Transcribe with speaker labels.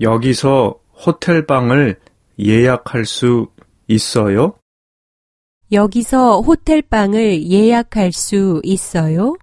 Speaker 1: 여기서 호텔방을 예약할 수 있어요?
Speaker 2: 여기서 호텔방을 예약할 수 있어요?